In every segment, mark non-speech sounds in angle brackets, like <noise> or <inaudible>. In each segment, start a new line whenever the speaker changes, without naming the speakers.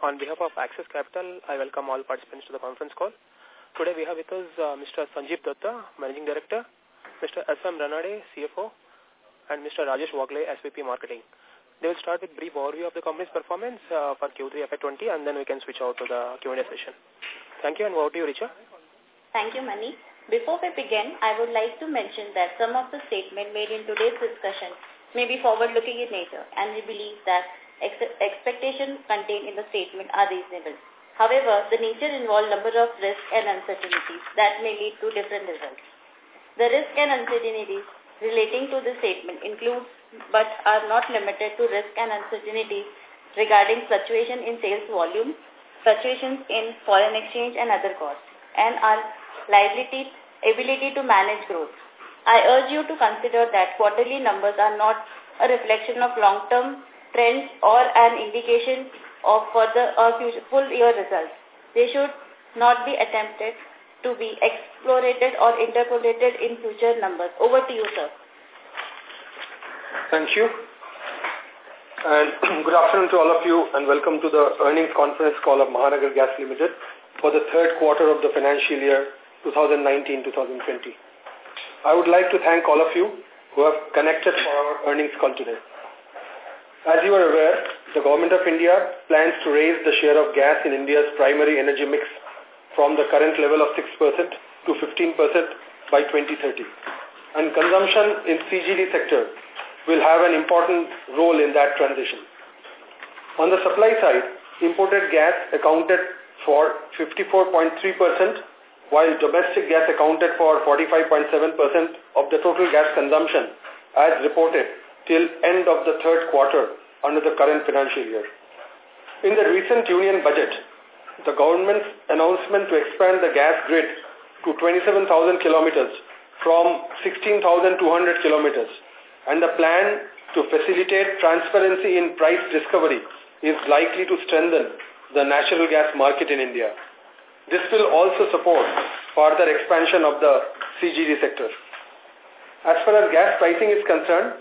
On behalf of Axis Capital, I welcome all participants to the conference call. Today we have with us uh, Mr. Sanjeev Datta, Managing Director, Mr. S.M. Ranade, CFO, and Mr. Rajesh Wagle, SVP Marketing. They will start with brief overview of the company's performance uh, for Q3 FY20 and then we can switch out to the Q&A session. Thank you and over to you, Richa.
Thank you, Mani. Before we begin, I would like to mention that some of the statements made in today's discussion may be forward-looking in nature and we believe that ex expectations contained in the statement are reasonable. However, the nature involved number of risks and uncertainties that may lead to different results. The risk and uncertainties relating to the statement include, but are not limited to risk and uncertainties regarding fluctuation in sales volume, fluctuations in foreign exchange and other costs, and our liability, ability to manage growth. I urge you to consider that quarterly numbers are not a reflection of long-term trends or an indication of for the uh, future, full year results. They should not be attempted to be explorated or interpolated in future numbers. Over to you, sir.
Thank you. And <clears throat> good afternoon to all of you and welcome to the earnings conference call of Mahanagar Gas Limited for the third quarter of the financial year 2019-2020. I would like to thank all of you who have connected for our earnings call today. As you are aware, the Government of India plans to raise the share of gas in India's primary energy mix from the current level of 6% to 15% by 2030. And consumption in CGD sector will have an important role in that transition. On the supply side, imported gas accounted for 54.3% while domestic gas accounted for 45.7% of the total gas consumption as reported till end of the third quarter under the current financial year. In the recent union budget, the government's announcement to expand the gas grid to 27,000 kilometers from 16,200 kilometers and the plan to facilitate transparency in price discovery is likely to strengthen the natural gas market in India. This will also support further expansion of the CGD sector. As far as gas pricing is concerned,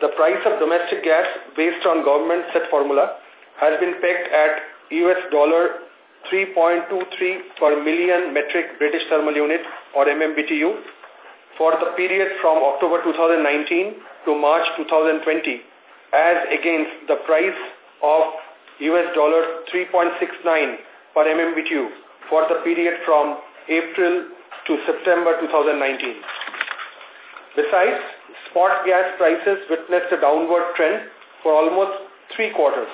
the price of domestic gas based on government set formula has been pegged at US dollar 3.23 per million metric British thermal unit or MMBTU for the period from October 2019 to March 2020 as against the price of US dollar 3.69 per MMBTU for the period from April to September 2019. Besides, spot gas prices witnessed a downward trend for almost three quarters.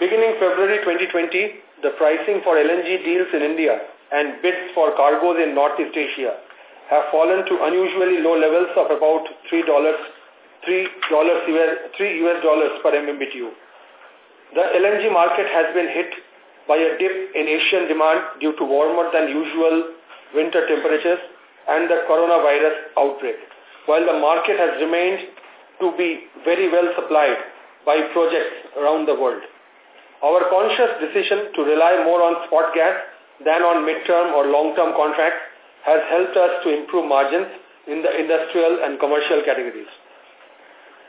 Beginning February 2020, the pricing for LNG deals in India and bids for cargoes in Northeast Asia have fallen to unusually low levels of about $3, $3, $3 US dollars per MMBTU. The LNG market has been hit by a dip in Asian demand due to warmer than usual winter temperatures and the coronavirus outbreak while the market has remained to be very well supplied by projects around the world. Our conscious decision to rely more on spot gas than on mid-term or long-term contracts has helped us to improve margins in the industrial and commercial categories.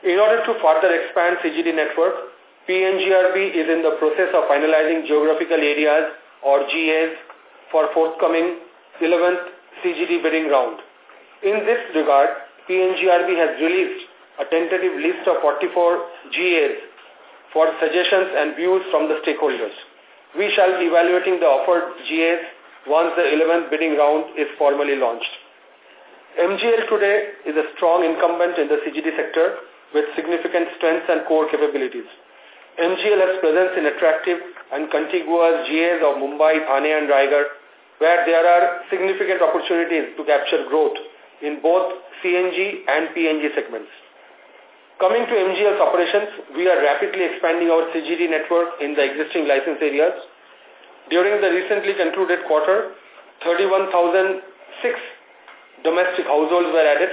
In order to further expand CGD network, PNGRB is in the process of finalizing geographical areas or GAs for forthcoming 11th CGD bidding round. In this regard, PNGRB has released a tentative list of 44 GAs for suggestions and views from the stakeholders. We shall be evaluating the offered GAs once the 11th bidding round is formally launched. MGL today is a strong incumbent in the CGD sector with significant strengths and core capabilities. MGL has presence in attractive and contiguous GAs of Mumbai, Thane and Raigad, where there are significant opportunities to capture growth in both CNG and PNG segments. Coming to MGL's operations, we are rapidly expanding our CGD network in the existing license areas. During the recently concluded quarter, 31,006 domestic households were added.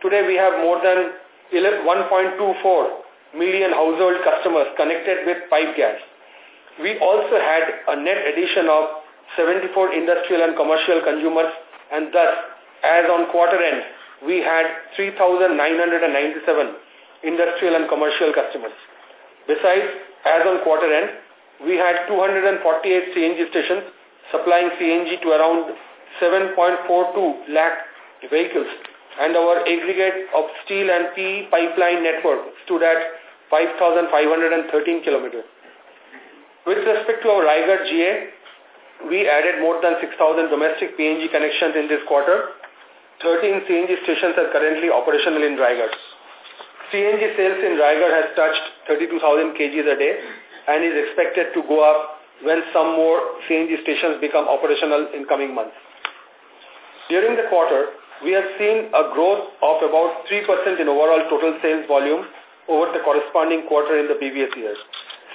Today we have more than 1.24 million household customers connected with pipe gas. We also had a net addition of 74 industrial and commercial consumers and thus, as on quarter end, we had 3,997 industrial and commercial customers. Besides, as on quarter end, we had 248 CNG stations supplying CNG to around 7.42 lakh vehicles and our aggregate of steel and PE pipeline network stood at 5,513 km. With respect to our Raigad GA, we added more than 6,000 domestic PNG connections in this quarter 13 CNG stations are currently operational in Raigad. CNG sales in Raigad has touched 32,000 kgs a day and is expected to go up when some more CNG stations become operational in coming months. During the quarter, we have seen a growth of about 3% in overall total sales volume over the corresponding quarter in the previous year.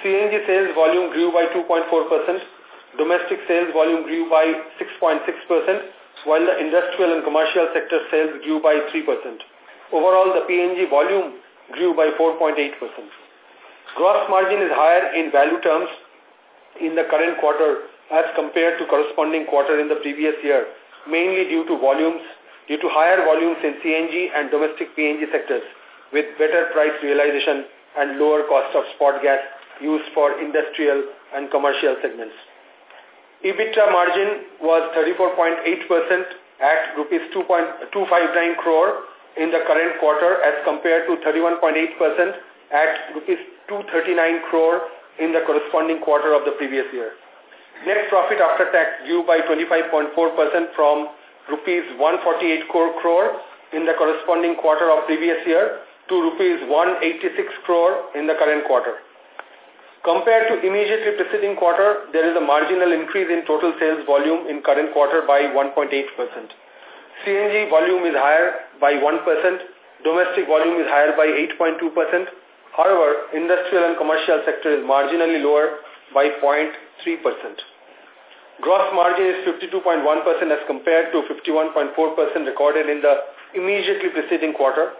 CNG sales volume grew by 2.4%, domestic sales volume grew by 6.6%, while the industrial and commercial sector sales grew by 3%. Overall, the PNG volume grew by 4.8%. Gross margin is higher in value terms in the current quarter as compared to corresponding quarter in the previous year, mainly due to volumes, due to higher volumes in CNG and domestic PNG sectors with better price realization and lower cost of spot gas used for industrial and commercial segments. EBITDA margin was 34.8% at rupees 2.259 crore in the current quarter as compared to 31.8% at rupees 239 crore in the corresponding quarter of the previous year. Net profit after tax grew by 25.4% from rupees 148 crore in the corresponding quarter of previous year to rupees 186 crore in the current quarter. Compared to immediately preceding quarter, there is a marginal increase in total sales volume in current quarter by 1.8%. CNG volume is higher by 1%, domestic volume is higher by 8.2%. However, industrial and commercial sector is marginally lower by 0.3%. Gross margin is 52.1% as compared to 51.4% recorded in the immediately preceding quarter.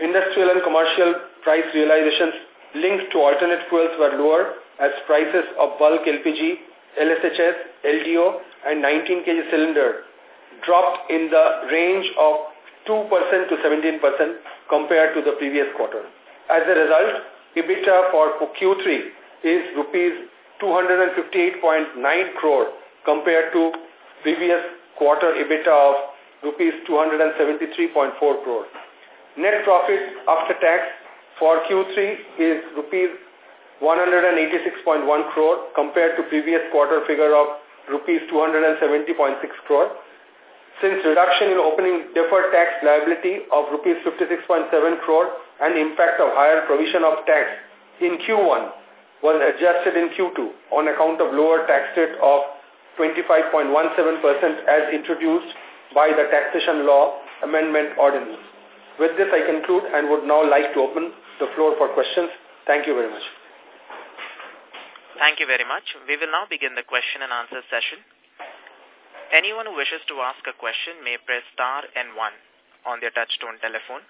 Industrial and commercial price realizations linked to alternate fuels were lower as prices of bulk LPG, LSHS, LDO and 19 kg cylinder dropped in the range of 2% to 17% compared to the previous quarter. As a result, EBITDA for Q3 is rupees 258.9 crore compared to previous quarter EBITDA of rupees 273.4 crore. Net profit after tax for Q3 is rupees 186.1 crore compared to previous quarter figure of rupees 270.6 crore. Since reduction in opening deferred tax liability of rupees 56.7 crore and impact of higher provision of tax in Q1 was adjusted in Q2 on account of lower tax rate of 25.17% as introduced by the Taxation Law Amendment Ordinance. With this, I conclude and would now like to open the floor for questions. Thank you very much.
Thank you very much. We will now begin the question and answer session. Anyone who wishes to ask a question may press star and one on their touchtone telephone.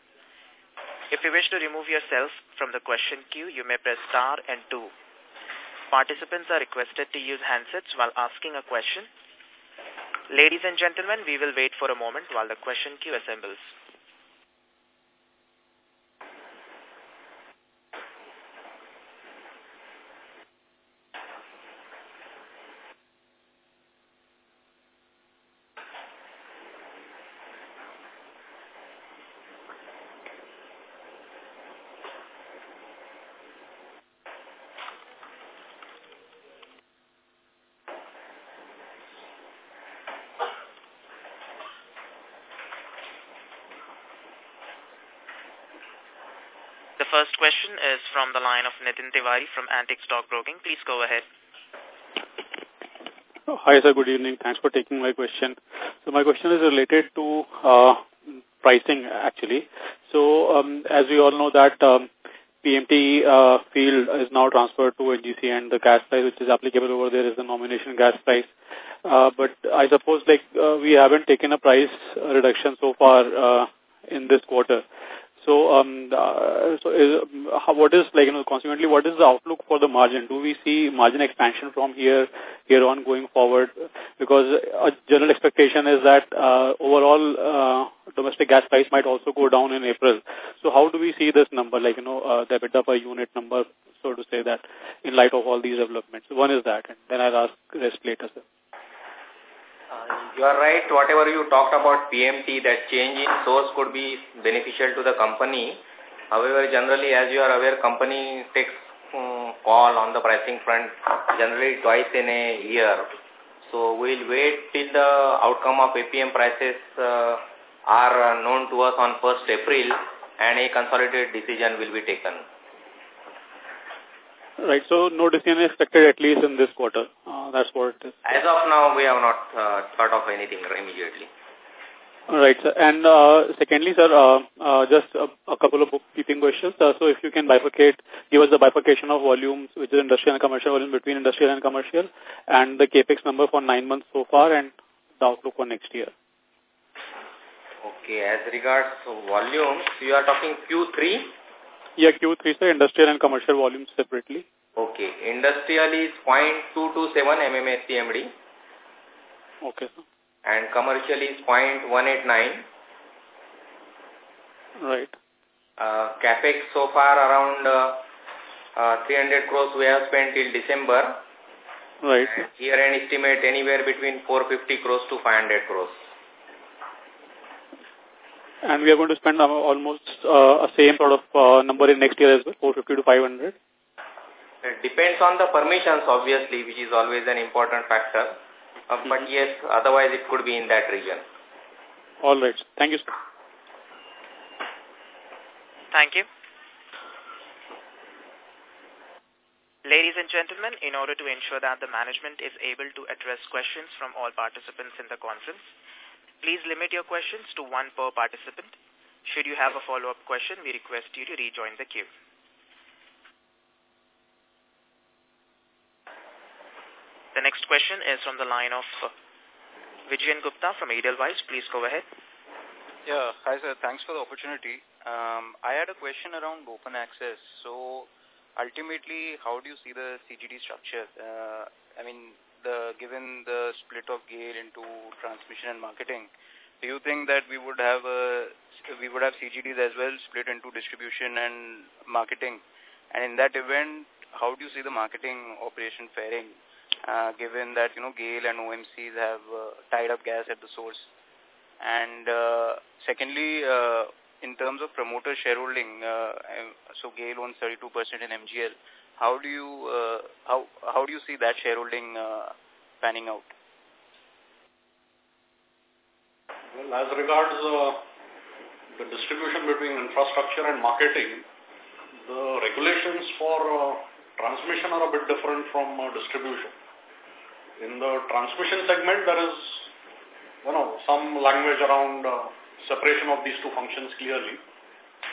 If you wish to remove yourself from the question queue, you may press star and two. Participants are requested to use handsets while asking a question. Ladies and gentlemen, we will wait for a moment while the question queue assembles. first question is from the line of Nitin Tiwari from Antique Stock Broking. Please go ahead.
Oh, hi, sir. Good evening. Thanks for taking my question. So my question is related to uh, pricing, actually. So um, as we all know that um, PMT uh, field is now transferred to NGC and the gas price which is applicable over there is the nomination gas price. Uh, but I suppose like uh, we haven't taken a price reduction so far uh, in this quarter. So, um, uh, so is, how, what is like you know consequently what is the outlook for the margin? Do we see margin expansion from here here on going forward? Because a general expectation is that uh, overall uh, domestic gas price might also go down in April. So, how do we see this number like you know uh, the of per unit number, so to say that in light of all these developments? One is that, and then I'll ask rest later. Sir.
Uh, you are right. Whatever you talked about PMT, that change in source could be beneficial to the company. However, generally, as you are aware, company takes um, call on the pricing front generally twice in a year. So we'll wait till the outcome of APM prices uh, are known to us on 1st April and a consolidated decision will be taken.
Right. So no decision expected at least in this quarter. Uh, that's what it is.
As of now, we have not uh, thought of anything immediately.
All right, sir. And uh, secondly, sir, uh, uh, just a, a couple of bookkeeping questions. Uh, so if you can bifurcate, give us the bifurcation of volumes, which is industrial and commercial volume between industrial and commercial, and the capex number for nine months so far and the outlook for next year.
Okay. As regards to volumes, you are talking Q3
yeah, Q3, sir, industrial and commercial volumes separately.
Okay. Industrial is 0.227 mmSCMD. Okay, sir. And commercial is 0.189. Right. Uh, CapEx so far around uh, uh, 300 crores we have spent till December. Right. Here an estimate anywhere between 450 crores to 500 crores
and we are going to spend uh, almost uh, a same sort of uh, number in next year as well, 450 to 500?
It depends on the permissions, obviously, which is always an important factor. Uh, mm -hmm. But mm-hmm. yes, otherwise it could be in that region.
All right. Thank you. Sir.
Thank you. Ladies and gentlemen, in order to ensure that the management is able to address questions from all participants in the conference, Please limit your questions to one per participant. Should you have a follow-up question, we request you to rejoin the queue. The next question is from the line of Vijayan Gupta from Edelweiss. Please go ahead. Yeah, hi sir. Thanks for the opportunity.
Um, I had a question around open access. So ultimately, how do you see the CGD structure? Uh, I mean, the given the split of GAIL into transmission and marketing, do you think that we would have a, we would have CGDs as well split into distribution and marketing? And in that event, how do you see the marketing operation faring, uh, given that, you know, GAIL and OMCs have uh, tied up gas at the source? And uh, secondly, uh, in terms of promoter shareholding, uh, so GAIL owns 32% in MGL. How do you uh, how how do you see that shareholding uh, panning out?
Well, as regards uh, the distribution between infrastructure and marketing, the regulations for uh, transmission are a bit different from uh, distribution. In the transmission segment, there is you know, some language around uh, separation of these two functions clearly.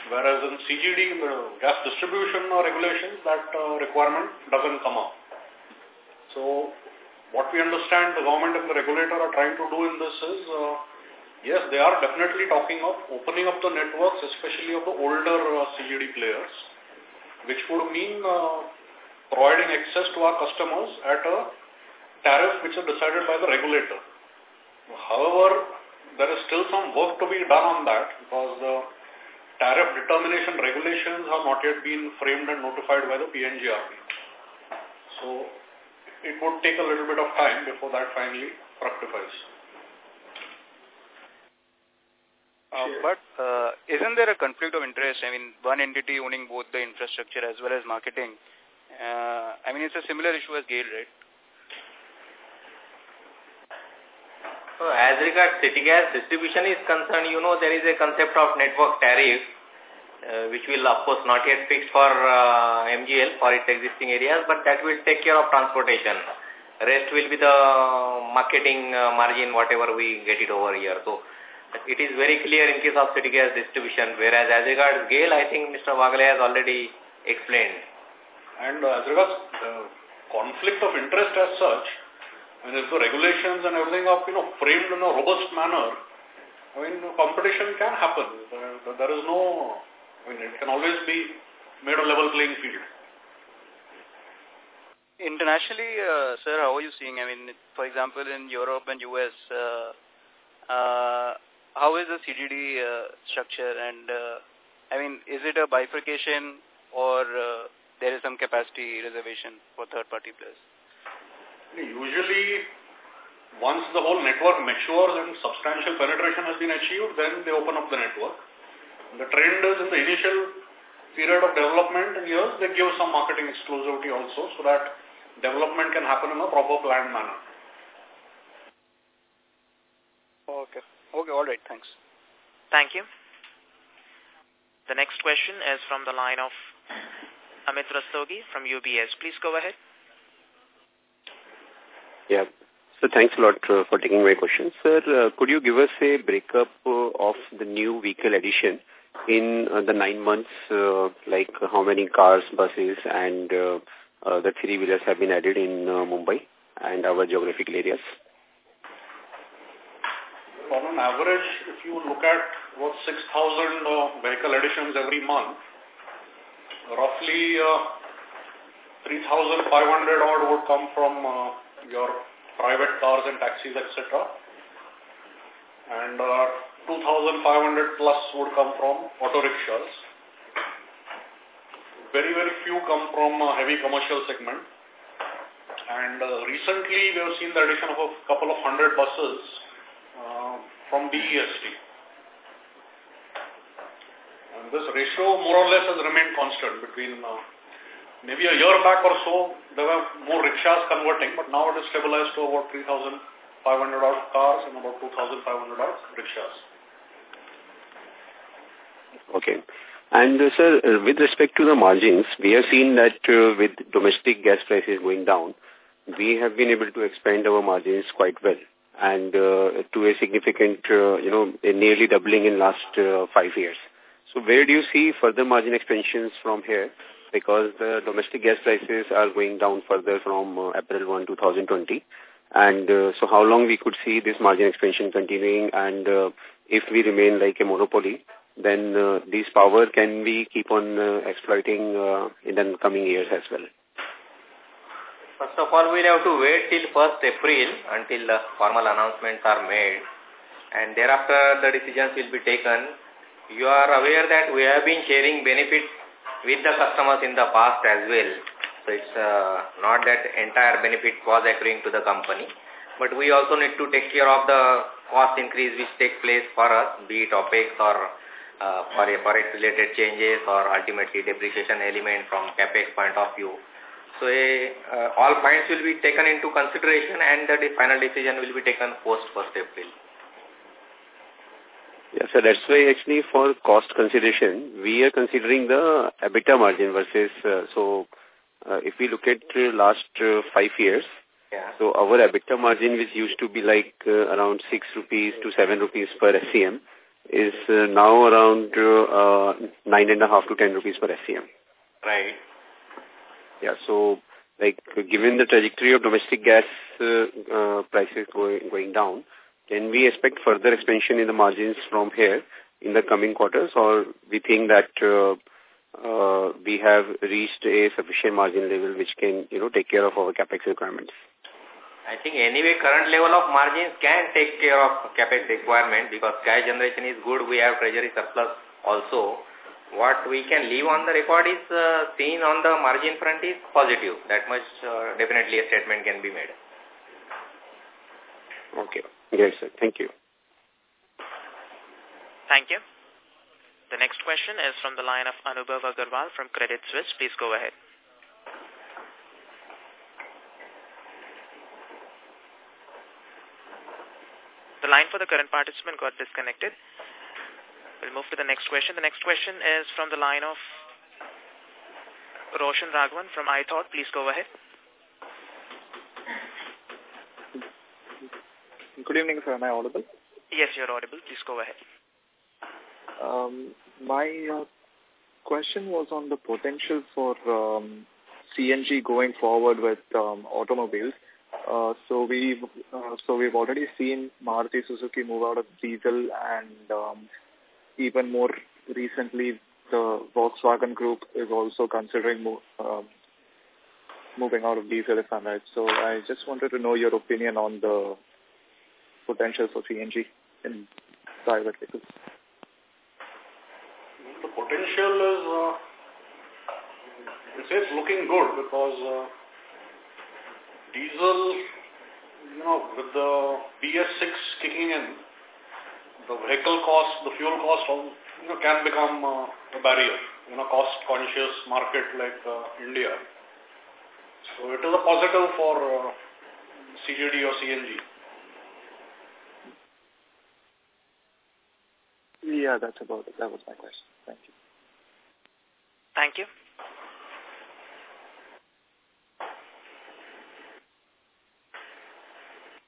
Whereas in CGD, uh, gas distribution or regulation, that uh, requirement doesn't come up. So what we understand the government and the regulator are trying to do in this is, uh, yes, they are definitely talking of opening up the networks, especially of the older uh, CGD players, which would mean uh, providing access to our customers at a tariff which is decided by the regulator. However, there is still some work to be done on that because the tariff determination regulations have not yet been framed and notified by the PNGRB. So it would take a little bit of time before that finally fructifies.
Uh, but uh, isn't there a conflict of interest? I mean, one entity owning both the infrastructure as well as marketing. Uh, I mean, it's a similar issue as GAIL, right?
So as regards city gas distribution is concerned, you know there is a concept of network tariff, uh, which will of course not yet fixed for uh, MGL for its existing areas, but that will take care of transportation. Rest will be the marketing uh, margin, whatever we get it over here. So it is very clear in case of city gas distribution, whereas as regards GAIL, I think Mr. Wagle has already explained.
And uh, as regards uh, conflict of interest as such, and if the regulations and everything are you know, framed in a robust manner, I mean, competition can happen. there is no, I mean, it can always be
made a level playing field. Internationally, uh, sir, how are you seeing? I mean, for example, in Europe and US, uh, uh, how is the CGD uh, structure? And uh, I mean, is it a bifurcation or uh, there is some capacity reservation for third-party players?
Usually, once the whole network matures and substantial penetration has been achieved, then they open up the network. The trend is in the initial period of development and years, they give some marketing exclusivity also so that development can happen in a proper planned manner.
Okay. Okay, all right. Thanks. Thank you. The next question is from the line of Amit Rastogi from UBS. Please go ahead.
Yeah. So thanks a lot uh, for taking my question. Sir, uh, could you give us a breakup uh, of the new vehicle addition in uh, the nine months, uh, like how many cars, buses and uh, the three-wheelers have been added in Mumbai and our geographical areas?
On an average, if you look at what 6,000 vehicle additions every month, roughly 3,500 odd would come from your private cars and taxis, etc. And uh, 2,500 plus would come from auto rickshaws. Very, very few come from uh, heavy commercial segment. And uh, recently we have seen the addition of a couple of hundred buses uh, from BEST. And this ratio more or less has remained constant between uh, Maybe a year back or so, there were more rickshaws converting, but now it is stabilized to about 3,500 cars and about 2,500 rickshaws.
Okay. And uh, sir, uh, with respect to the margins, we have seen that uh, with domestic gas prices going down, we have been able to expand our margins quite well and uh, to a significant, uh, you know, nearly doubling in last uh, five years. So where do you see further margin expansions from here? because the domestic gas prices are going down further from uh, April 1, 2020. And uh, so how long we could see this margin expansion continuing and uh, if we remain like a monopoly, then uh, this power can we keep on uh, exploiting uh, in the coming years as well?
First of all, we'll have to wait till 1st April until the formal announcements are made and thereafter the decisions will be taken. You are aware that we have been sharing benefits with the customers in the past as well. So it's uh, not that entire benefit was accruing to the company. But we also need to take care of the cost increase which take place for us, be it OPEX or uh, for forex related changes or ultimately depreciation element from CAPEX point of view. So uh, all points will be taken into consideration and the final decision will be taken post 1st April.
Yeah, so that's why actually for cost consideration, we are considering the EBITDA margin versus, uh, so uh, if we look at uh, last uh, five years, yeah. so our EBITDA margin which used to be like uh, around 6 rupees to 7 rupees per SCM is uh, now around uh, uh, 9.5 to 10 rupees per SCM. Right. Yeah, so like given the trajectory of domestic gas uh, uh, prices going, going down, can we expect further expansion in the margins from here in the coming quarters, or we think that uh, uh, we have reached a sufficient margin level which can, you know, take care of our capex requirements?
I think anyway current level of margins can take care of capex requirement because cash generation is good. We have treasury surplus also. What we can leave on the record is uh, seen on the margin front is positive. That much uh, definitely a statement can be made.
Okay. Yes, sir. Thank you.
Thank you. The next question is from the line of Anubhav Agarwal from Credit Suisse. Please go ahead. The line for the current participant got disconnected. We'll move to the next question. The next question is from the line of Roshan Raghavan from iThought. Please go ahead.
Good evening, sir. Am I audible?
Yes, you're audible. Please go ahead.
Um, my uh, question was on the potential for um, CNG going forward with um, automobiles. Uh, so we uh, so we've already seen Maruti Suzuki move out of diesel, and um, even more recently, the Volkswagen Group is also considering mo uh, moving out of diesel, if I'm right. So I just wanted to know your opinion on the potential for CNG in
private vehicles?
The potential is, uh, it's looking good because uh, diesel, you know, with the BS6 kicking in, the vehicle cost, the fuel cost, you know, can become uh, a barrier in a cost-conscious market like uh, India. So it is a positive for uh, CGD or CNG.
Yeah, that's about it. That was my question. Thank you.
Thank you.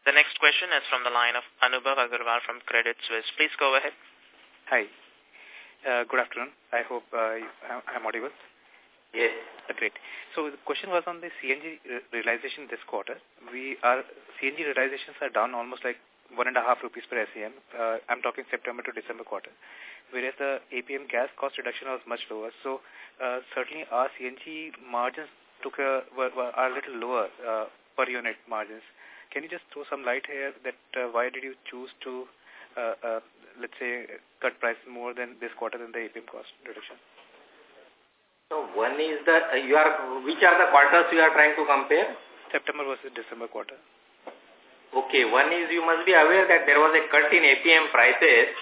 The next question is from the line of Anubhav Agarwal from Credit Suisse. Please go ahead.
Hi. Uh, good afternoon. I hope uh, I'm audible. Yes. Uh, great. So the question was on the CNG uh, realization this quarter. We are CNG realizations are down almost like one and a half rupees per SCM. Uh, I'm talking September to December quarter, whereas the APM gas cost reduction was much lower. So uh, certainly our CNG margins took a, were, were, are a little lower uh, per unit margins. Can you just throw some light here that uh, why did you choose to, uh, uh, let's say, cut price more than this quarter than the APM cost reduction?
So one is the, you are, which are the quarters you are trying to compare? September versus December quarter. Okay, one is you must be aware that there was a cut in APM prices.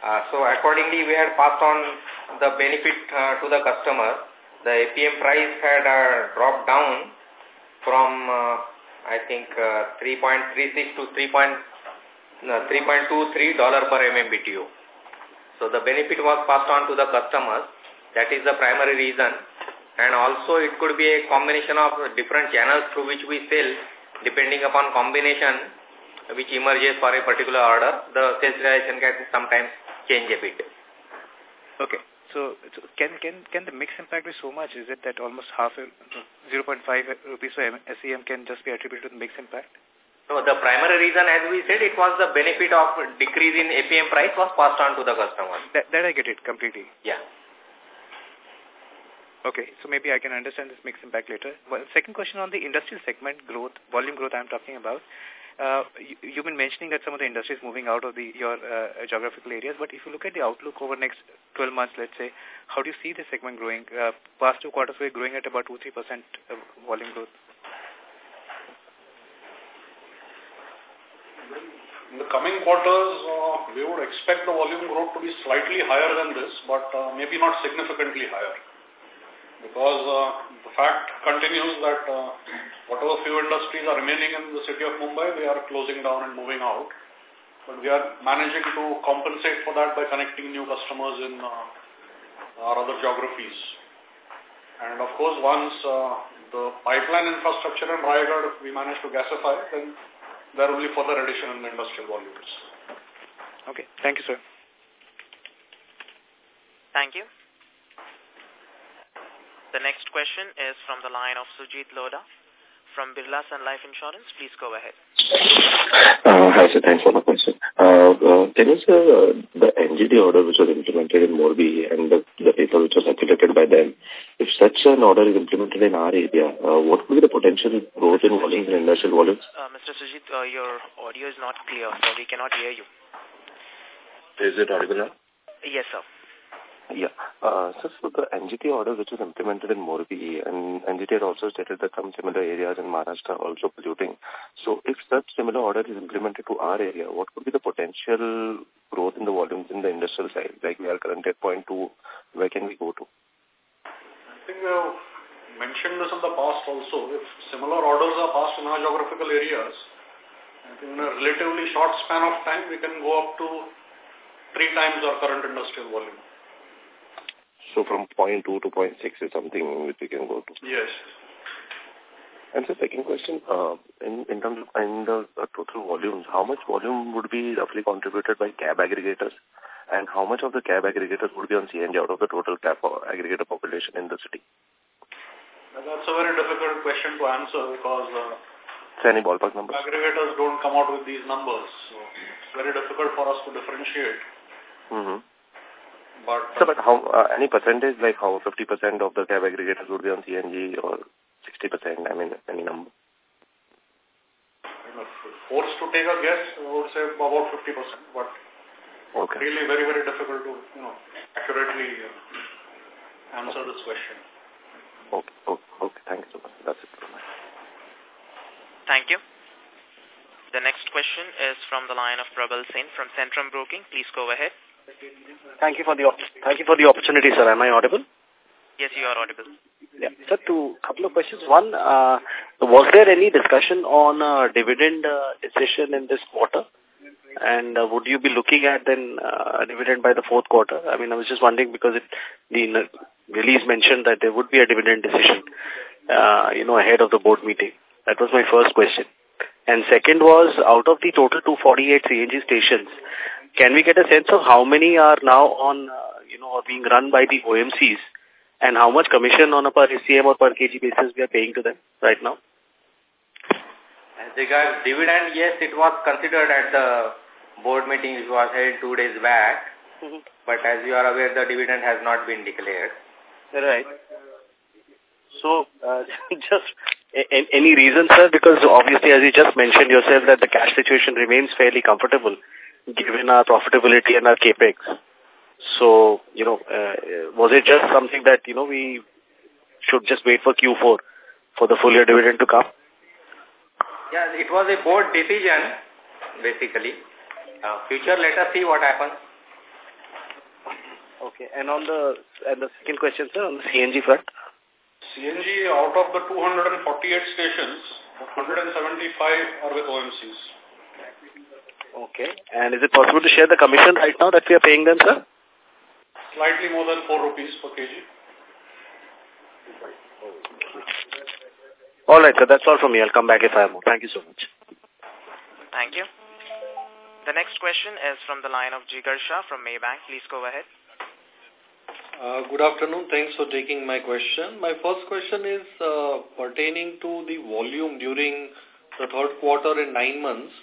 Uh, so accordingly, we had passed on the benefit uh, to the customer. The APM price had uh, dropped down from, uh, I think, uh, 3.36 to 3.23 dollar per MMBTU. So the benefit was passed on to the customers. That is the primary reason. And also it could be a combination of different channels through which we sell depending upon combination which emerges for a particular order, the sales realization can sometimes change a bit. Okay. So, so
can can can the mix impact be so much? Is it that almost half, 0 0.5 rupees per SCM can just be attributed to the mix impact?
So the primary reason, as we said, it was the benefit of decrease in APM price was passed on to the customer.
That, that I get it completely. Yeah. Okay, so maybe I can understand this mix impact later. Well, second question on the industrial segment growth, volume growth I'm talking about. Uh, you, you've been mentioning that some of the industries moving out of the, your uh, geographical areas, but if you look at the outlook over next 12 months, let's say, how do you see the segment growing? Uh, past two quarters, we're growing at about 2-3% volume growth.
In the coming quarters, uh, we would expect the volume growth to be slightly higher than this, but uh, maybe not significantly higher because uh, the fact continues that uh, whatever few industries are remaining in the city of Mumbai, they are closing down and moving out. But we are managing to compensate for that by connecting new customers in uh, our other geographies. And of course, once uh, the pipeline infrastructure in Raigad we manage to gasify, then there will be further addition in the industrial volumes.
Okay. Thank you, sir.
Thank you. The next question is from the line of Sujit Loda from Birla Sun Life Insurance. Please go ahead.
Uh, hi, sir. Thanks for the question. Uh, uh, can you say uh, the NGT order which was implemented in Morbi and the, the paper which was circulated by them, if such an order is implemented in our area, uh, what will be the potential growth in volumes and industrial volumes?
Uh, Mr. Sujit, uh, your audio is not clear, so we cannot hear you.
Is it audible now? Yes, sir. Yeah. Uh, so for the NGT order which is implemented in Morbi, and NGT had also stated that some similar areas in Maharashtra are also polluting. So if such similar order is implemented to our area, what could be the potential growth in the volumes in the industrial side? Like we are currently at point two, where can we go to?
I think we uh, have mentioned this in the past also. If similar orders are passed in our geographical areas, in a relatively short span of time, we can go up to three times our current industrial volume.
So from 0.2 to 0.6 is something which we can go to. Yes. And the so second question, uh, in, in terms of in the uh, total volumes, how much volume would be roughly contributed by cab aggregators? And how much of the cab aggregators would be on CNG out of the total cab uh, aggregator population in the city?
That's a very difficult question to answer because... Uh,
any ballpark numbers?
Aggregators don't come out with these numbers. So it's very difficult for us to differentiate. Mm -hmm. But, so,
but how, uh, any percentage, like how 50% of the cab aggregators would be on CNG or 60%, I mean, any number?
Forced to take a guess, I would say about 50%, but okay. really very, very difficult to, you know, accurately uh,
answer this question. Okay, okay, okay, thank you so much. That's it. Thank you. The next question is from the line of Prabal Singh from Centrum Broking. Please go ahead.
Thank you for the thank you for the opportunity, sir. Am I audible?
Yes, you are audible.
Yeah. Sir, two couple of questions. One, uh, was there any discussion on uh, dividend uh, decision in this quarter? And uh, would you be looking at then uh, dividend by the fourth quarter? I mean, I was just wondering because it, the release mentioned that there would be a dividend decision, uh, you know, ahead of the board meeting. That was my first question. And second was, out of the total 248 CNG stations, can we get a sense of how many are now on, uh, you know, being run by the OMCs and how much commission on a per CM or per kg basis we are paying to them right now?
As regards dividend, yes, it was considered at the board meeting which was held two days back. Mm -hmm. But as you are aware, the dividend has not been declared. Right. So, uh, <laughs> just any reason,
sir? Because obviously, as you just mentioned yourself, that the cash situation remains fairly comfortable given our profitability and our capex. So, you know, uh, was it just something that, you know, we should just wait for Q4 for the full year dividend to come?
Yeah, it was a board decision, basically. Uh, future, let us see what happens.
Okay, and on the and the second question, sir, on the CNG front?
CNG, out of the 248 stations, 175 are with OMCs.
Okay. And is it possible to share the commission right now that we are paying them, sir?
Slightly more than 4 rupees per kg.
All right, sir. That's all from me. I'll come back if I have more. Thank you so much.
Thank you. The next question is from the line of Jigar Shah from Maybank. Please go ahead. Uh, good afternoon.
Thanks for taking my question. My first question is uh, pertaining to the volume during the third quarter in nine months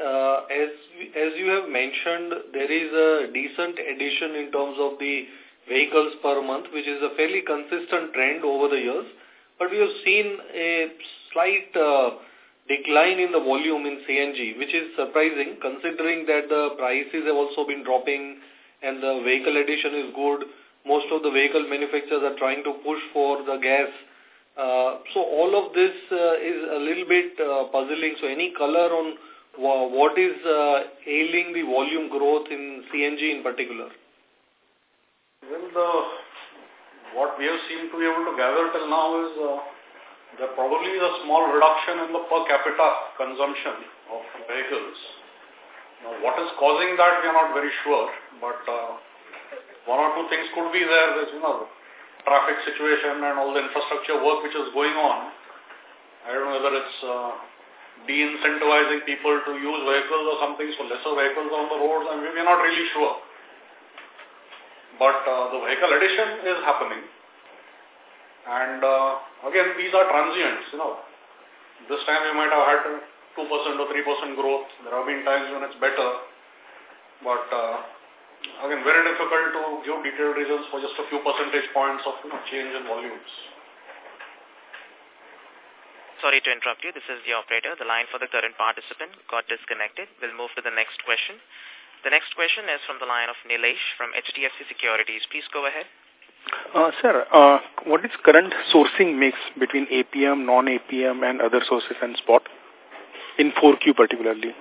uh, as as you have mentioned, there is a decent addition in terms of the vehicles per month, which is a fairly consistent trend over the years. But we have seen a slight uh, decline in the volume in CNG, which is surprising considering that the prices have also been dropping and the vehicle addition is good. Most of the vehicle manufacturers are trying to push for the gas. Uh, so all of this uh, is a little bit uh, puzzling. So any color on what is uh, ailing the
volume growth in CNG in particular? Well, the, what we have seemed to be able to gather till now is uh, there probably is a small reduction in the per capita consumption of vehicles. Now, what is causing that, we are not very sure, but uh, one or two things could be there. There's, you know, traffic situation and all the infrastructure work which is going on. I don't know whether it's... Uh, de-incentivizing people to use vehicles or something, so lesser vehicles on the roads, I and mean, we are not really sure. But uh, the vehicle addition is happening. And uh, again, these are transients, you know. This time we might have had 2% or 3% growth. There have been times when it's better. But uh, again, very difficult to give detailed reasons for just a few percentage
points of you know, change in volumes. Sorry to interrupt you. This is the operator. The line for the current participant got disconnected. We'll move to the next question. The next question is from the line of Nilesh from HDFC Securities. Please go ahead.
Uh, sir, uh, what is current sourcing mix between APM, non-APM and other sources and spot in 4Q particularly?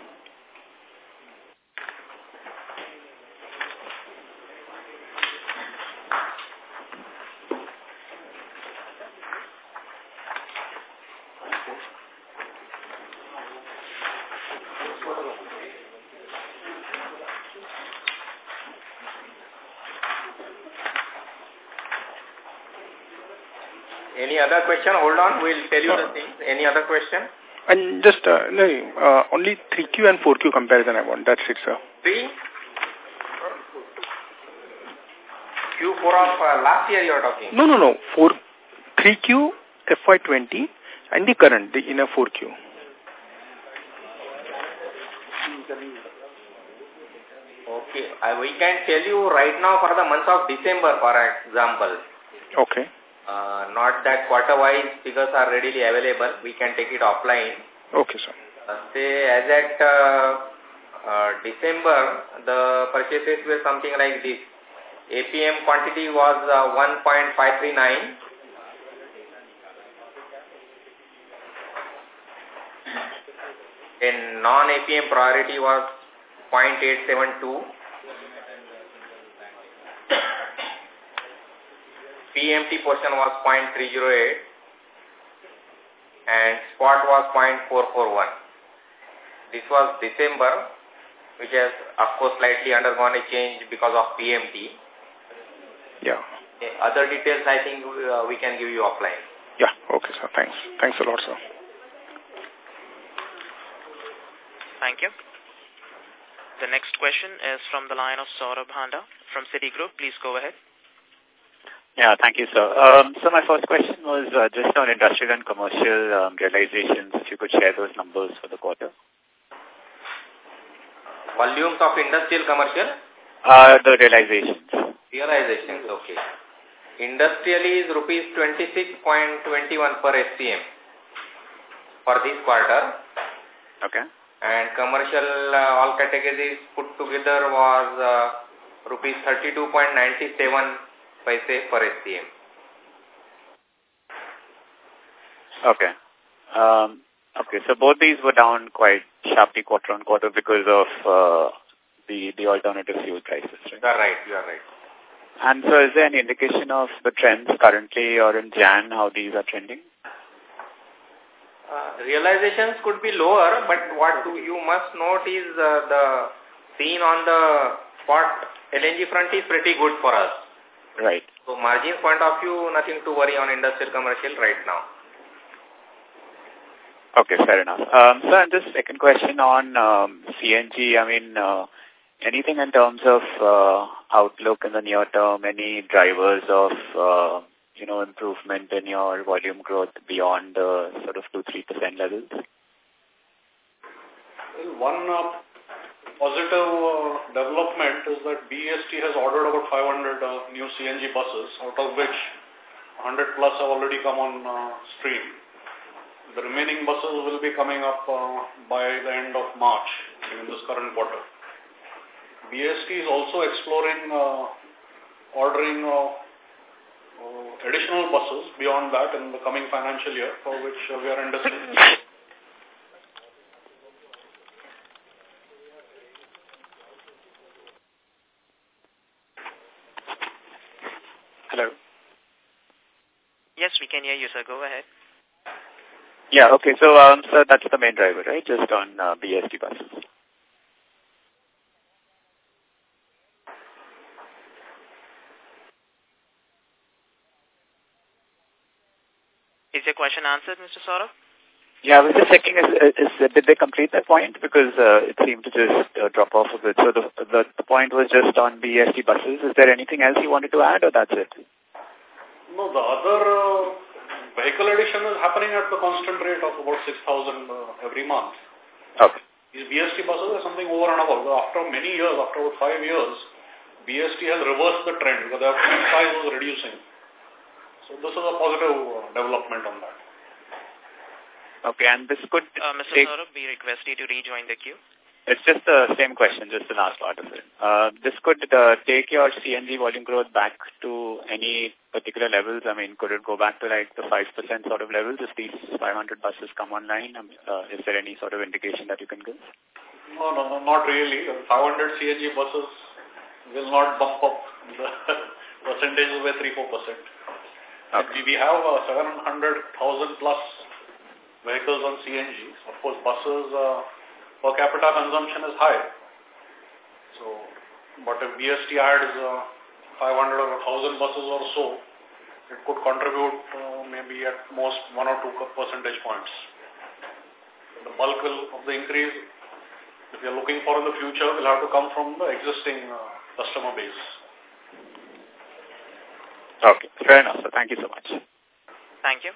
question. Hold on. We'll tell you uh, the things. Any other question?
And just uh, no, uh, only 3Q and 4Q comparison I want. That's it, sir.
3? Q4 of uh, last year you
are talking? No, no, no. 4, 3Q, FY20 and the current, the inner 4Q.
Okay. Uh, we can tell you right now for the month of December, for example. Okay. Uh, not that quarter-wise figures are readily available. We can take it offline.
Okay, sir. Uh,
say, as at uh, uh December, the purchases were something like this. APM quantity was uh, 1.539. Then non-APM priority was 0.872. PMT portion was 0.308 and spot was 0.441. This was December, which has, of course, slightly undergone a change because of PMT. Yeah. Other
details, I think uh, we can give you offline.
Yeah, okay, sir. Thanks. Thanks a lot, sir.
Thank you. The next question is from the line of Saurabh Handa from Citigroup. Please go ahead.
Yeah,
thank you, sir. Um, so my first question was uh, just on industrial and commercial um, realizations, if you could share those numbers for the quarter.
Volumes of industrial commercial?
Uh, the realizations.
Realizations, okay. Industrial is rupees 26.21 per SCM for this quarter. Okay. And commercial uh, all categories put together was uh, rupees 32.97 पैसे for SCM.
Okay. Um, okay, so both these were down quite sharply quarter on quarter because of uh, the, the alternative fuel prices, right? You are right, you are right. And so is there any indication of the trends currently or in Jan, how these are trending?
Uh, realizations could be lower, but what you must note is uh, the scene on the spot LNG front is pretty good for us. So margin point of view, nothing to worry on industrial commercial right now.
Okay, fair enough. Um, so, and just second question on um, CNG. I mean, uh, anything in terms of uh, outlook in the near term, any drivers of, uh, you know, improvement in your volume growth beyond uh, sort of 2-3% levels?
one of positive uh, development is that BST has ordered about 500 uh, new CNG buses, out of which 100 plus have already come on uh, stream. The remaining buses will be coming up uh, by the end of March in this current quarter. BST is also exploring uh, ordering uh, additional buses beyond that in the coming financial year for which we are in discussion.
can hear you, sir. Go ahead.
Yeah, okay. So, um, so that's the main driver, right? Just on uh, BST buses.
Is your question answered, Mr. Saurabh?
Yeah, I was
just checking, is, is, did they complete that point? Because uh, it seemed to just uh, drop off a bit. So the, the, the point was just on BST buses. Is there anything else you wanted to add or that's it?
No, the other... Uh vehicle addition is happening at the constant rate of about 6,000 uh, every month. Okay. These BST buses are something over and above. After many years, after about five years, BST has reversed the trend because their size was reducing.
So this is a positive uh,
development on that.
Okay, and this could... Uh, Mr. Saurabh,
we request you to rejoin the queue.
It's just the same question, just the last part of it. Uh, this could uh, take your CNG volume growth back to any particular levels. I mean, could it go back to like the 5% sort of levels if these 500 buses come online? Um, uh, is there any sort of indication that you can give?
No, no, no, not really. 500 CNG buses will not bump up the <laughs> percentages by 3-4%. Okay. We have uh, 700,000 plus vehicles on CNG. Of course, buses... Uh, per capita consumption is high. So, but if BST adds uh, 500 or 1000 buses or so, it could contribute uh, maybe at most 1 or 2 percentage points. The bulk will, of the increase, if you are looking for in the future, will have to come from
the existing uh, customer base.
Okay, fair
enough, sir. Thank you so much.
Thank you.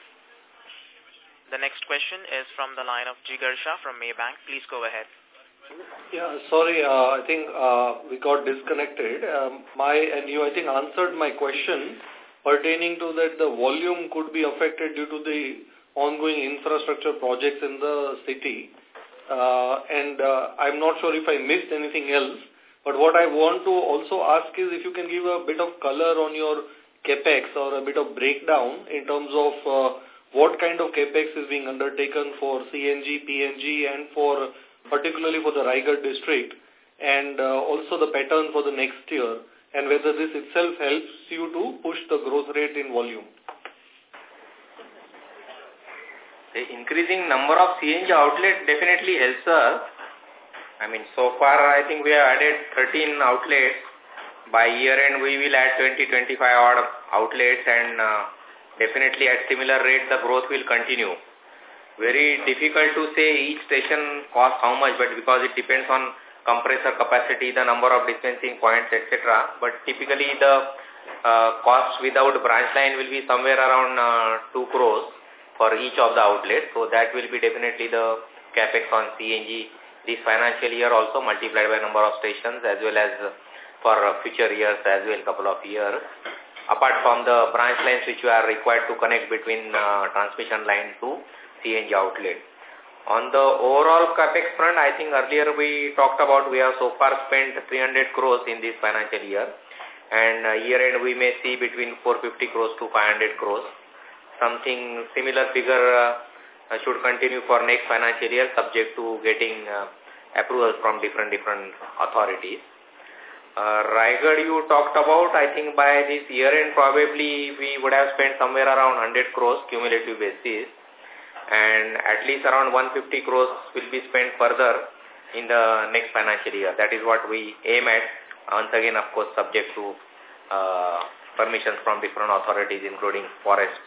The next question is from the line of Jigar Shah from Maybank. Please go ahead. Yeah, sorry, uh, I
think uh, we got disconnected. Um, my And you, I think, answered my question pertaining to that the volume could be affected due to the ongoing infrastructure projects in the city. Uh, and uh, I'm not sure if I missed anything else, but what I want to also ask is if you can give a bit of color on your capex or a bit of breakdown in terms of uh, what kind of CapEx is being undertaken for CNG, PNG, and for particularly for the Raigad district, and uh, also the pattern for the next year, and whether this itself helps you to push the growth rate in
volume? The increasing number of CNG outlet definitely helps us. I mean, so far I think we have added 13 outlets. By year end, we will add 20-25 odd outlets and uh, Definitely at similar rate the growth will continue. Very difficult to say each station costs how much but because it depends on compressor capacity, the number of dispensing points, etc. But typically the uh, cost without branch line will be somewhere around uh, 2 crores for each of the outlets. So that will be definitely the capex on CNG this financial year also multiplied by number of stations as well as for future years as well couple of years apart from the branch lines which you are required to connect between uh, transmission line to CNG outlet. On the overall capex front, I think earlier we talked about we have so far spent 300 crores in this financial year and uh, year end we may see between 450 crores to 500 crores. Something similar figure uh, should continue for next financial year subject to getting uh, approvals from different different authorities. Uh, Raigad you talked about, I think by this year end probably we would have spent somewhere around 100 crores cumulative basis and at least around 150 crores will be spent further in the next financial year. That is what we aim at, once again of course subject to uh, permissions from different authorities including forest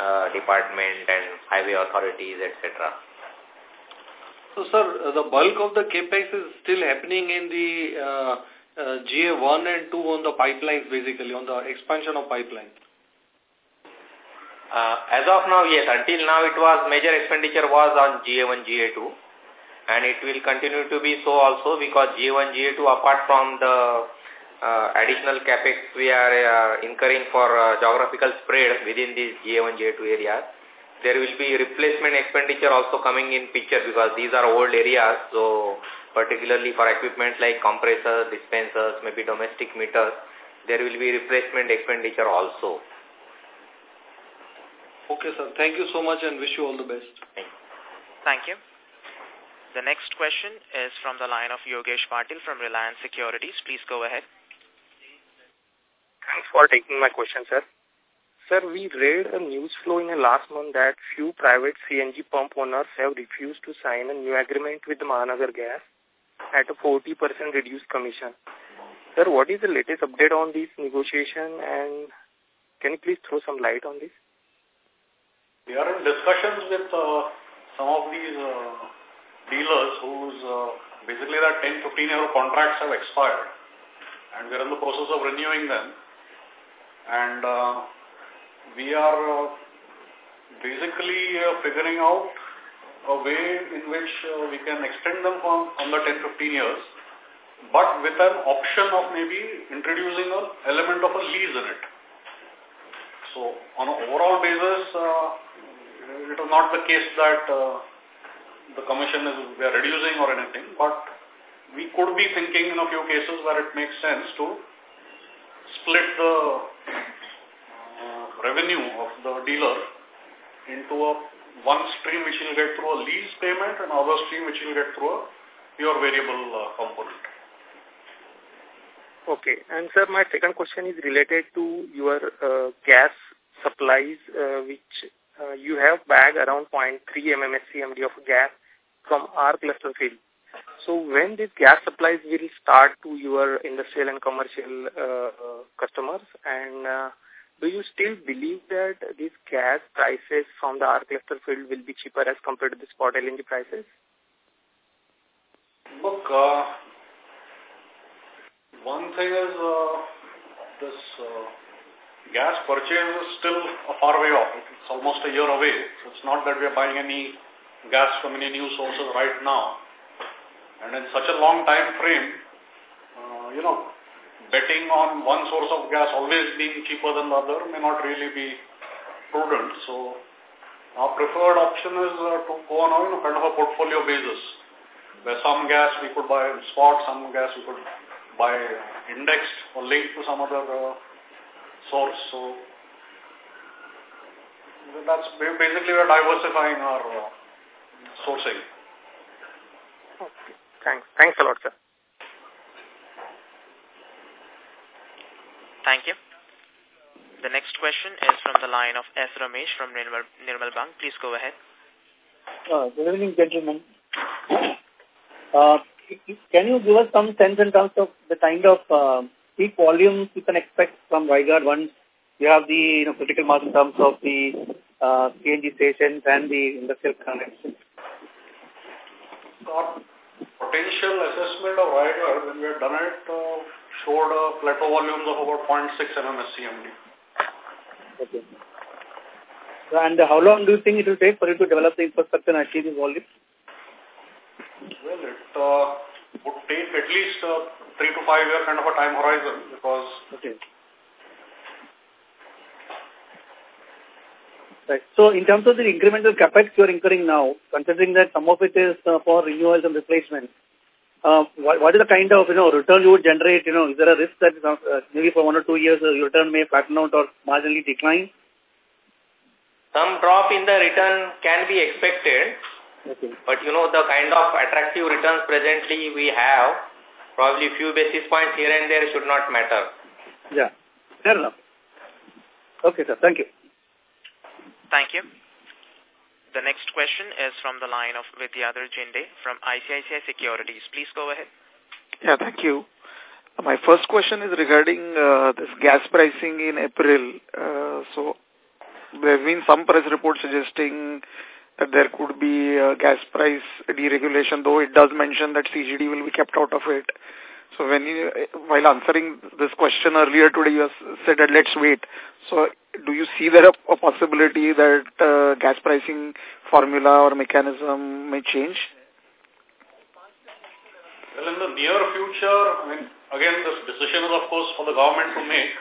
uh, department and highway authorities etc.
So sir, the bulk of the capex is still happening in the uh, uh, GA1 and 2 on the pipelines basically, on the expansion of pipeline?
Uh, as of now, yes, until now it was major expenditure was on GA1, GA2 and it will continue to be so also because GA1, GA2 apart from the uh, additional capex we are uh, incurring for uh, geographical spread within these GA1, GA2 areas. There will be replacement expenditure also coming in picture because these are old areas. So particularly for equipment like compressors, dispensers, maybe domestic meters, there will be replacement expenditure also. Okay, sir. Thank you so much and wish you all the best.
Thank you. The next question is from the line of Yogesh Patil from Reliance Securities. Please go ahead.
Thanks for taking my question, sir. Sir, we read a news flow in the last month that few private CNG pump owners have refused to sign a new agreement with Mahanagar Gas at a 40% reduced commission. Sir, what is the latest update on this negotiation and can you please throw
some light on this?
We are in discussions with uh, some of these uh, dealers whose uh, basically their 10-15 year contracts have expired and we are in the process of renewing them and uh, we are uh, basically uh, figuring out a way in which uh, we can extend them from under 10-15 years, but with an option of maybe introducing an element of a lease in it. So on an overall basis, uh, it is not the case that uh, the commission is we are reducing or anything, but we could be thinking in a few cases where it makes sense to split the uh, revenue of the dealer into a one stream which you'll get through a lease payment and other stream which you'll get through a, your variable uh, component.
Okay. And sir, my second question is related to your uh, gas supplies, uh, which uh, you have bagged around 0.3 mmscmd of gas from R cluster field. So when this gas supplies will start to your industrial and commercial uh, uh customers and uh, do you still believe that these gas prices from the R cluster field will be cheaper as compared to the spot LNG prices?
Look, uh, one thing is uh, this uh, gas purchase is still a far way off. It's almost a year away. So it's not that we're buying any gas from any new sources right now. And in such a long time frame, uh, you know, betting on one source of gas always being cheaper than the other may not really be prudent. So our preferred option is uh, to go on a kind of a portfolio basis where some gas we could buy spot, some gas we could buy indexed or linked to some other uh, source. So that's basically we're diversifying our uh,
sourcing. Okay. Thanks. Thanks a lot, sir. Thank you. The next question is from the line of S. Ramesh from Nirmal, Nirmal Bang. Please go ahead.
Uh, good evening,
gentlemen. Uh, can you give us some sense in terms of the kind of uh, peak volumes you can expect from Raigad once you have the you know, critical mass in terms of the uh, CNG stations and the industrial connections?
potential assessment of Raigad when we have done it uh, showed a plateau volumes of over 0.6 mmSCMD.
Okay. And how long do you think it will take for you to develop the infrastructure and achieve these volumes?
Well, it uh, would take at least a uh, three to five year kind of a time horizon because... Okay.
Right. So in terms of the incremental capex you are incurring now, considering that some of it is uh, for renewals and replacements, uh, what, what is the kind of, you know, return you would generate? You know, is there a risk that uh, maybe for one or two years uh, your return may flatten out or marginally decline?
Some drop in the return can be expected. Okay. But, you know, the kind of attractive returns presently we have, probably few basis
points here and there should not matter.
Yeah, fair enough. Okay, sir. Thank
you. Thank you. The next question is from the line of Vidyadhar Ginde from ICICI Securities. Please go ahead.
Yeah, thank you. My first question is regarding uh, this gas pricing in April. Uh, so there have been some press reports suggesting that there could be gas price deregulation, though it does mention that CGD will be kept out of it. So when you, eh, while answering this question earlier today, you said that let's wait. So do you see there a, a possibility that uh, gas pricing formula or mechanism may change?
Well, in the near future, I mean, again, this decision is, of course, for the government to make.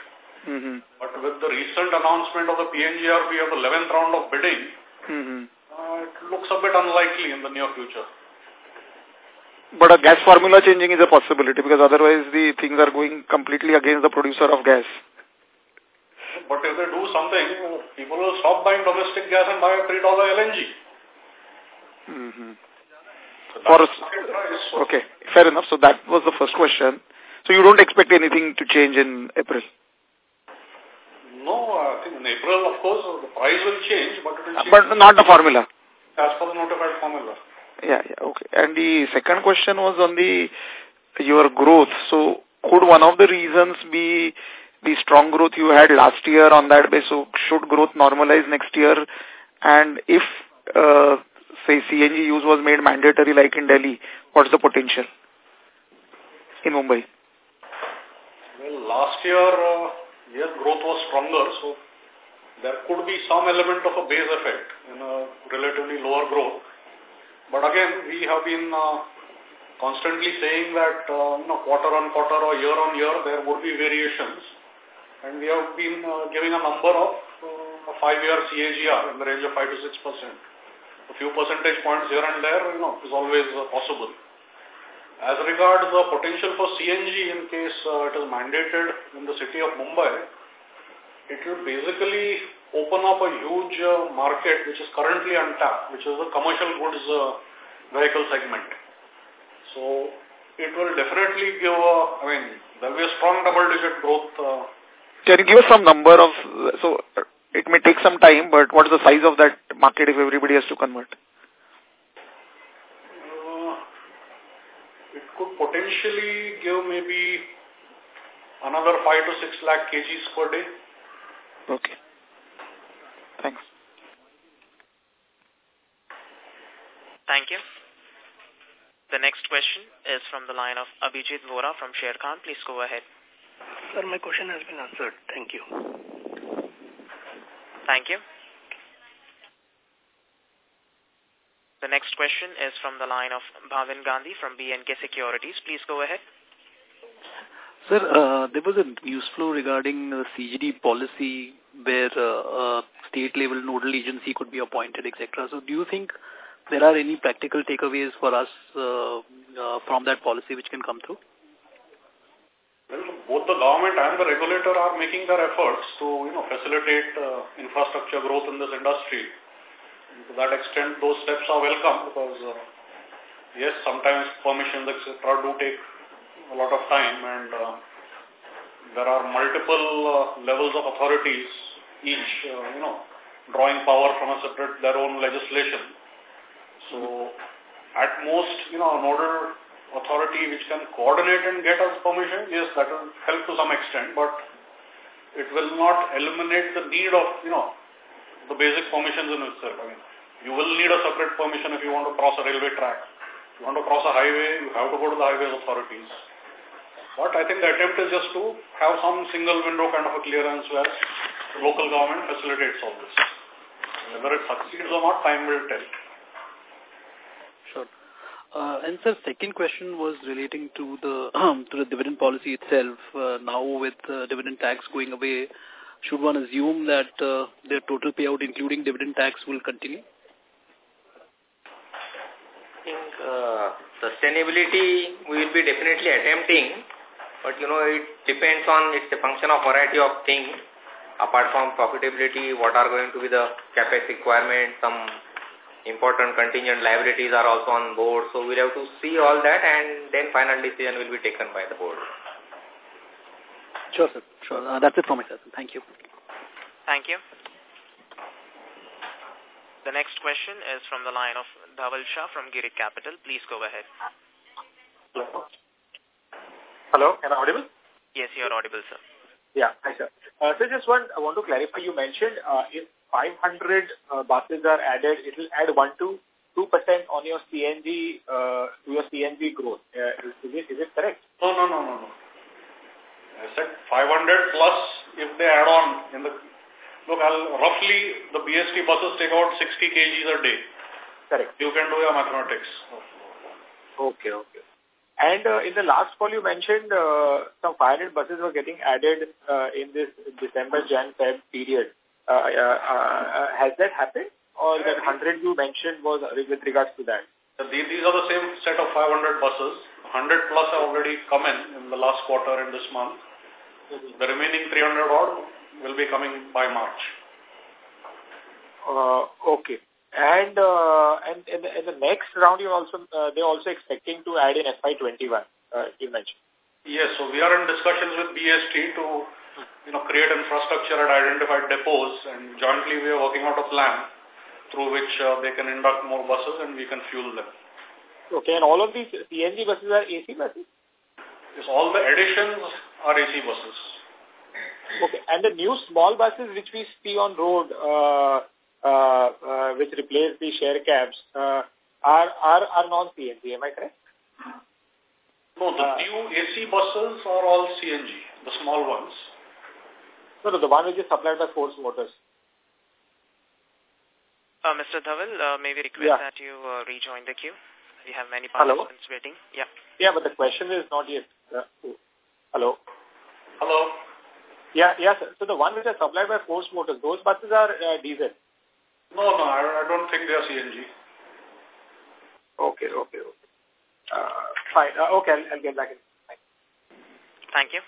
Mm -hmm. But with the recent announcement of the PNGRB of the 11th round of bidding, mm -hmm. uh, it looks a bit unlikely in the near future
but a gas formula changing is a possibility because otherwise the things are going completely against the producer of gas.
But if they do something, people will stop buying domestic gas and buy a $3 LNG.
Mm -hmm. so For, okay, fair enough. So that was the first question. So you don't expect anything to change in April?
No, I think in April, of course, the price will change, but it will change. But not the formula? As per the notified formula.
Yeah, yeah, okay. And the second question was on the your growth. So could one of the reasons be the strong growth you had last year on that base? So should growth normalize next year? And if, uh, say, CNG use was made mandatory like in Delhi, what's the potential in Mumbai?
Well, last year, uh, year growth was stronger, so there could be some element of a base effect in a relatively lower growth. But again, we have been uh, constantly saying that uh, you know, quarter on quarter or year on year there would be variations. And we have been uh, giving a number of uh, a five-year CAGR in the range of 5 to 6 percent. A few percentage points here and there you know, is always uh, possible. As regards the potential for CNG in case uh, it is mandated in the city of Mumbai, it will basically open up a huge uh, market which is currently untapped, which is the commercial goods uh, vehicle segment. So it will definitely give a, I mean, there will be a strong double-digit growth. Uh,
Can you give us some number of, so it may take some time, but what is the size of that market if everybody has to convert?
Uh, it could potentially give maybe another 5 to 6 lakh kgs per day. Okay.
Thank you. The next question is from the line of Abhijit Vora from Sharekhan. Please go ahead. Sir, my question has been answered. Thank you. Thank you. The next question is from the line of Bhavin Gandhi from B&K Securities. Please go ahead.
Sir, uh, there was a news flow regarding the CGD policy where uh, uh, state-level nodal agency could be appointed, etc. So do you think there are any practical takeaways for us uh, uh, from that policy which can come through?
Well, both the government and the regulator are making their efforts to you know facilitate uh, infrastructure growth in this industry. And to that extent, those steps are welcome because uh, yes, sometimes permissions etc. do take a lot of time, and uh, there are multiple uh, levels of authorities, each uh, you know drawing power from a separate their own legislation so at most, you know, an order authority which can coordinate and get us permission, yes, that will help to some extent, but it will not eliminate the need of, you know, the basic permissions in itself. I mean, you will need a separate permission if you want to cross a railway track. If you want to cross a highway, you have to go to the highway authorities. But I think the attempt is just to have some single window kind of a clearance where the local government facilitates all this. Whether it succeeds or not, time will tell.
Uh, and sir, second question was relating to the um, <clears throat> to the dividend policy itself. Uh, now with uh, dividend tax going away, should one assume that uh, the total payout including dividend tax will continue?
I think uh, sustainability we will be definitely attempting, but you know it depends on, it's a function of variety of things apart from profitability, what are going to be the capex requirements, some important contingent liabilities are also on board. So we'll have to see all that and then final decision will be taken by the board.
Sure, sir. Sure. Uh, that's it from me, sir. Thank you.
Thank you. The next question is from the line of Dhaval Shah from Girik Capital. Please go ahead. Hello. Hello, am I audible? Yes, you are audible, sir.
Yeah, hi, sir. Uh, so just one, I want to clarify, you mentioned uh, if 500 uh, buses are added, it will add 1 to 2% on your CNG, uh, to your CNG growth. Uh, is, it, is it correct? No, no, no, no, no.
I said 500 plus if they add on in the, look, I'll, roughly the BST buses take out 60 kgs a day. Correct. You can do your mathematics.
Okay, okay. And uh, in the last call, you mentioned uh, some 500 buses were getting added uh, in this December, Jan, Feb period. Uh, uh, uh, has that happened? Or that 100 you mentioned was with regards to that?
These are the same set of 500 buses. 100 plus have already come in in the last quarter in this month. Mm-hmm. The remaining 300 odd will be coming by March.
Uh, okay. And, uh, and in, the, in the next round, you also uh, they're also expecting to add in FY21, uh, you mentioned.
Yes, so we are in discussions with BST to you know, create infrastructure at identified depots and jointly we are working out a plan through which uh, they can induct more buses and we can fuel them.
Okay, and all of these CNG buses are AC buses?
Yes, all the additions are AC buses.
Okay, and the new small buses which we see on road, uh, uh, uh, which replace the share cabs, uh, are, are,
are non-CNG, am I correct? No, the uh, new AC buses are all CNG, the small ones. No, no, the one which is supplied by Force Motors.
Uh, Mr. Dhaval, uh, may we request yeah. that you uh, rejoin the queue? We have many participants Hello? waiting. Yeah. Yeah, but the
question is not yet. Uh, hello. Hello. Yeah, yes. Yeah, so the one which is supplied by Force Motors, those buses are uh, diesel.
No, no, I, I don't think they are CNG.
Okay, okay, okay. Uh, fine. Uh, okay, I'll, I'll get back in. Fine.
Thank you.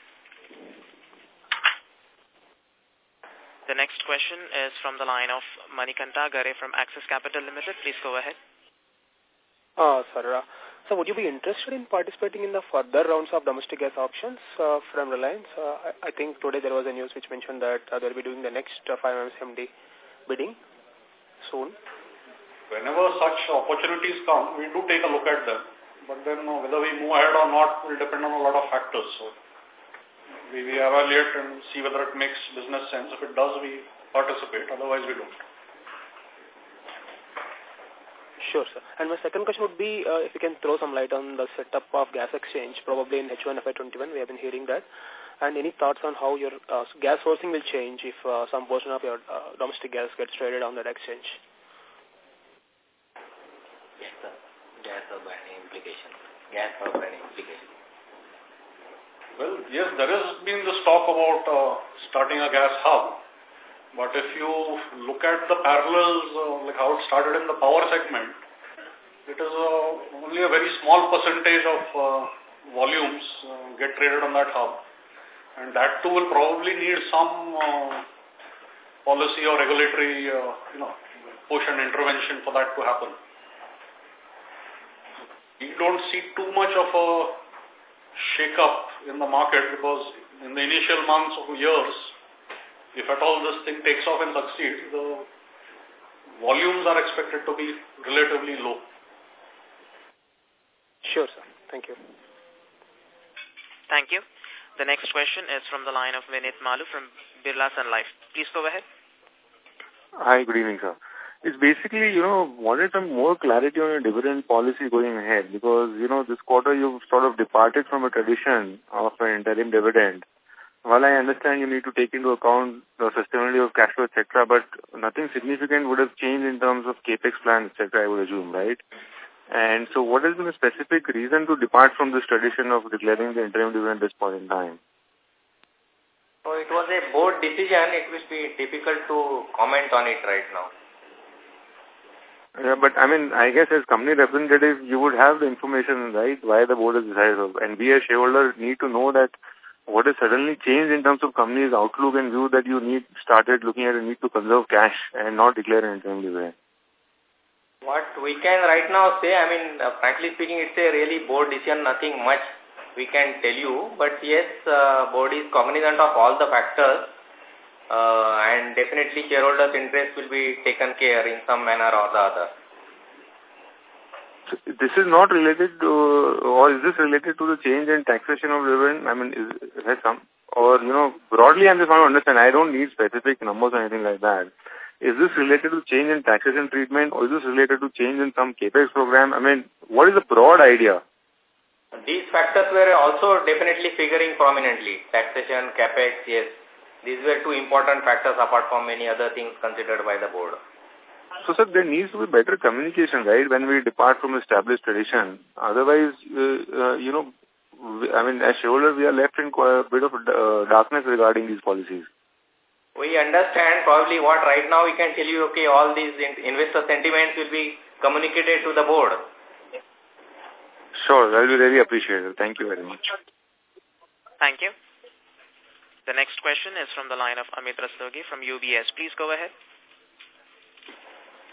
The next question is from the line of Manikanta Gare from Axis Capital Limited. Please go ahead.
Uh, uh sir, so would you be interested in participating in the further rounds of domestic gas options uh, from Reliance? Uh, I, I, think today there was a news which mentioned that uh, they'll be doing the next uh, 5 MSMD bidding soon.
Whenever such opportunities come, we do take a look at them. But then uh, whether we move ahead or not will depend on a lot of factors. So we, we evaluate and see whether it makes business sense. If it does, we participate. Otherwise, we don't.
Sure, sir. And my second question would be uh, if you can throw some light on the setup of gas exchange, probably in H1 FY21. We have been hearing that. And any thoughts on how your uh, gas sourcing will change if uh, some portion of your uh, domestic gas gets traded on that exchange?
Yes, sir. Gas urban implications. Gas any implications. Well,
yes, there has been this talk about uh, starting a gas hub. But if you look at the parallels, uh, like how it started in the power segment, it is uh, only a very small percentage of uh, volumes uh, get traded on that hub. And that too will probably need some uh, policy or regulatory, uh, you know, push and intervention for that to happen. You don't see too much of a shake-up in the market because in the initial months or years, if at all this thing takes off and succeeds,
the volumes are expected to be relatively low. Sure, sir. Thank you.
Thank you. The next question is from the line of Vinit Malu from Birla Sun Life. Please go ahead. Hi, good evening,
sir. It's basically, you know, wanted some more clarity on your dividend policy going ahead because, you know, this quarter you've sort of departed from a tradition of an interim dividend. While I understand you need to take into account the sustainability of cash flow, etc., but nothing significant would have changed in terms of capex plans, etc., I would assume, right? And so what has been the specific reason to depart from this tradition of declaring the interim dividend at this point in time?
So it was a board decision. It will be difficult to comment on it right now.
Yeah, but I mean, I guess as company representative, you would have the information, right, why the board has decided. And we as shareholders need to know that what has suddenly changed in terms of company's outlook and view that you need started looking at a need to conserve cash and not declare an interim dividend?
What we can right now say, I mean, uh, frankly speaking, it's a really board decision, nothing much we can tell you. But yes, uh, board is cognizant of all the factors uh, and definitely shareholders' interest will be taken care in some manner or the other.
this is not related to, or is this related to the change in taxation of dividend? I mean, is, has some, or, you know, broadly I'm just trying to understand. I don't need specific numbers or anything like that. Is this related to change in taxation treatment or is this related to change in some CAPEX program? I mean, what is the broad idea?
These factors were also definitely figuring prominently. Taxation, CAPEX, yes, these were two important factors apart from many other things considered by the board.
So, sir, there needs to be better communication, right, when we depart from established tradition. Otherwise, uh, uh, you know, I mean, as shareholder, we are left in a bit of uh, darkness regarding these policies.
We understand probably what right now we can tell you, okay, all these investor sentiments will be communicated to the board.
Sure, that will really appreciated. Thank you very much.
Thank you. The next question is from the line of Amit Rastogi from UBS. Please go ahead.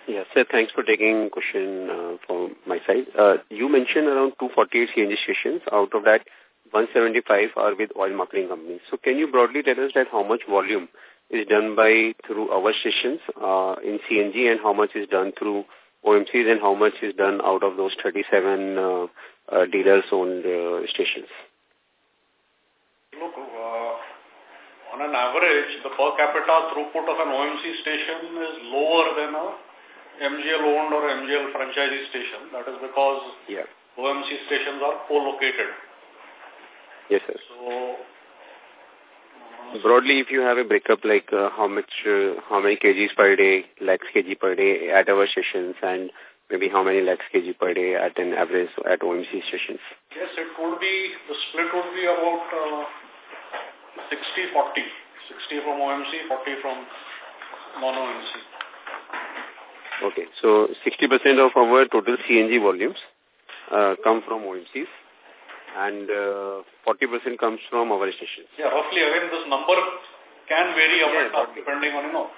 Yes, sir. Thanks for taking question uh, from my side. Uh, you mentioned around 248 CNG stations. Out of that, 175 are with oil marketing companies. So can you broadly tell us that how much volume is done by through our stations uh, in CNG and how much is done through OMCs and how much is done out of those 37 uh, uh, dealers-owned uh, stations?
Look, uh, on an average, the per capita throughput of an OMC station is lower than a MGL-owned or MGL franchisee station. That is because yeah. OMC stations are co-located. Yes, sir. So,
broadly if you have a breakup like uh, how much uh, how many kgs per day lakhs kg per day at our stations and maybe how many lakhs kg per day at an average at omc stations
yes it would be the split would be about uh, 60-40. 60 from OMC, 40 from non-OMC.
Okay, so 60% of our total CNG volumes uh, come from OMCs and 40% uh, comes from our stations.
Yeah, roughly again this number can vary yeah, depending on, you know,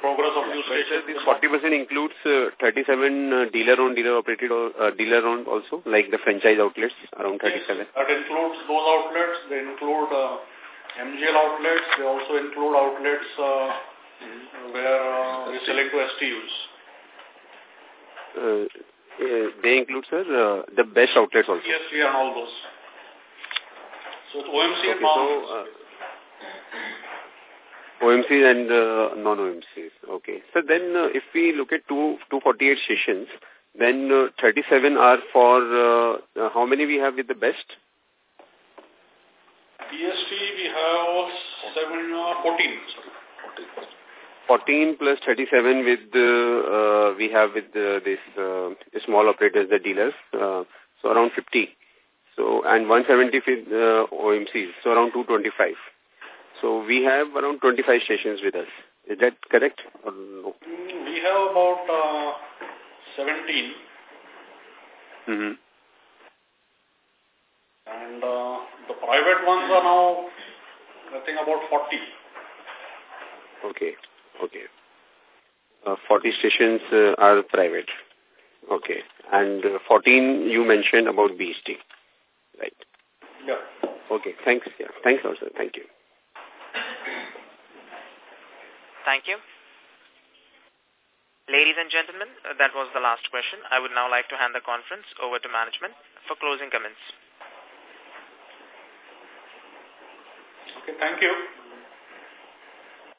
progress of yeah, new uh, stations. This 40% includes uh,
37 dealer-owned, dealer-operated or uh, dealer-owned uh, also, like the franchise outlets, around 37. Yes, that
includes those outlets. They include uh, MGL outlets, they also include outlets uh, where uh, we to STUs.
Uh, uh, they include, sir, uh, the BEST outlets also?
Yes, we have all those. So it's OMC
okay, uh, and non-OMC. and non-OMCs. Okay. So then if we look at two, 248 sessions, then 37 are for how many we have with the BEST?
Uh, 14.
37 with uh, uh, we have with uh, this uh, small operators, the dealers, uh, so around 50. So and 170 uh, OMCs, so around 225. So we have around 25 stations with us. Is that correct
or no?
Mm, we have about uh, 17. Mm -hmm. And uh, the private ones are now nothing about 40.
Okay, okay.
Uh, 40 stations uh, are private. Okay. And uh, 14 you mentioned about BST. Right. Yeah. Okay, thanks. Yeah. Thanks also. Thank you.
Thank you. Ladies and gentlemen, uh, that was the last question. I would now like to hand the conference over to management for closing comments. thank you.